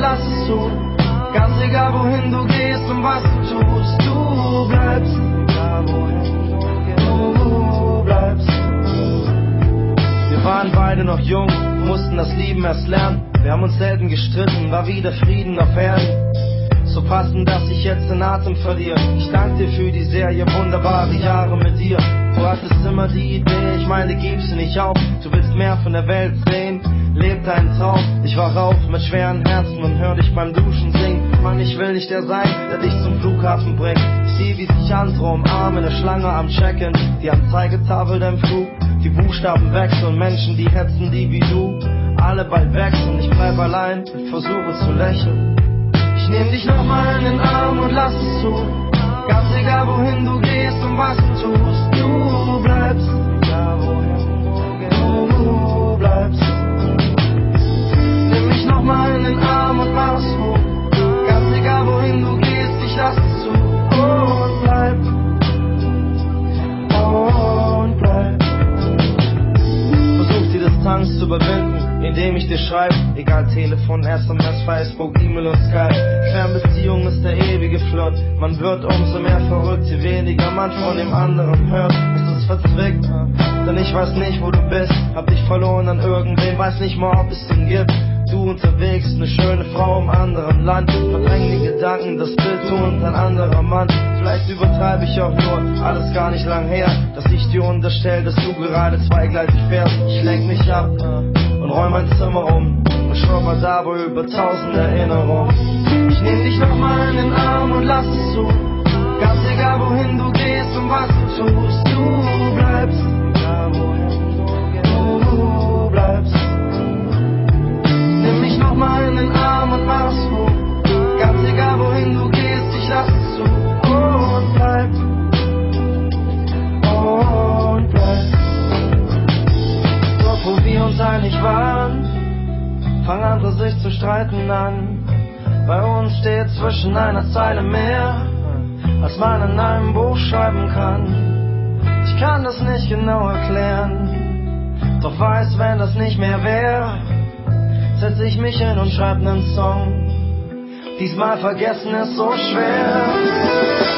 lass es zu. Ganz egal wohin du gehst und was du tust, du bleibst. Egal wohin du bleibst. Wir waren beide noch jung, mussten das Lieben erst lernen. Wir haben uns selten gestritten, war wieder Frieden auf Erden. So passend, dass ich jetzt den Atem verliere. Ich danke dir für die Serie, wunderbare Jahre mit dir. Du hattest immer die Idee, ich meine, gib sie nicht auf. Du willst mehr von der Welt sehen, leb deinen Traum. Ich war auf mit schweren Herzen und hör dich beim Duschen singen. Mann, ich will nicht der sein, der dich zum Flughafen bringt. Ich seh, wie sich andere umarmen, eine Schlange am Check-in. Die Anzeigetafel dein Flug, die Buchstaben wechseln, Menschen, die hetzen, die wie du. Alle bald wechseln, ich bleib allein, ich versuche zu lächeln. Ich nehm dich nochmal in den indem ich dir schreibe. Egal Telefon, SMS, Facebook, E-Mail und Skype. Fernbeziehung ist der ewige Flirt. Man wird umso mehr verrückt, je weniger man von dem anderen hört. Es ist verzwickt, denn ich weiß nicht, wo du bist. Hab dich verloren an irgendwem, weiß nicht mal, ob es ihn gibt. Du unterwegs, eine schöne Frau im anderen Land. Verdräng die Gedanken, das Bild du und ein anderer Mann. Vielleicht übertreibe ich auch nur, alles gar nicht lang her, dass ich dir unterstell, dass du gerade zweigleisig fährst. Ich lenk mich ab und räum mein Zimmer um und schnupper dabei über tausend Erinnerungen. Ich nehm dich nochmal in den Arm und lass es zu. Ganz egal wohin du gehst und was du tust, du bleibst. Egal wohin einig waren, fangen andere sich zu streiten an. Bei uns steht zwischen einer Zeile mehr, als man in einem Buch schreiben kann. Ich kann das nicht genau erklären, doch weiß, wenn das nicht mehr wäre, setz ich mich hin und schreib nen Song. Diesmal vergessen ist so schwer.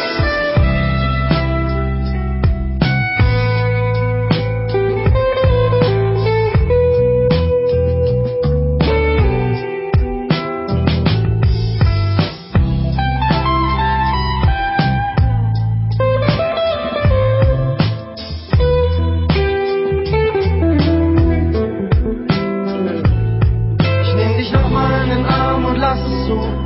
Nehm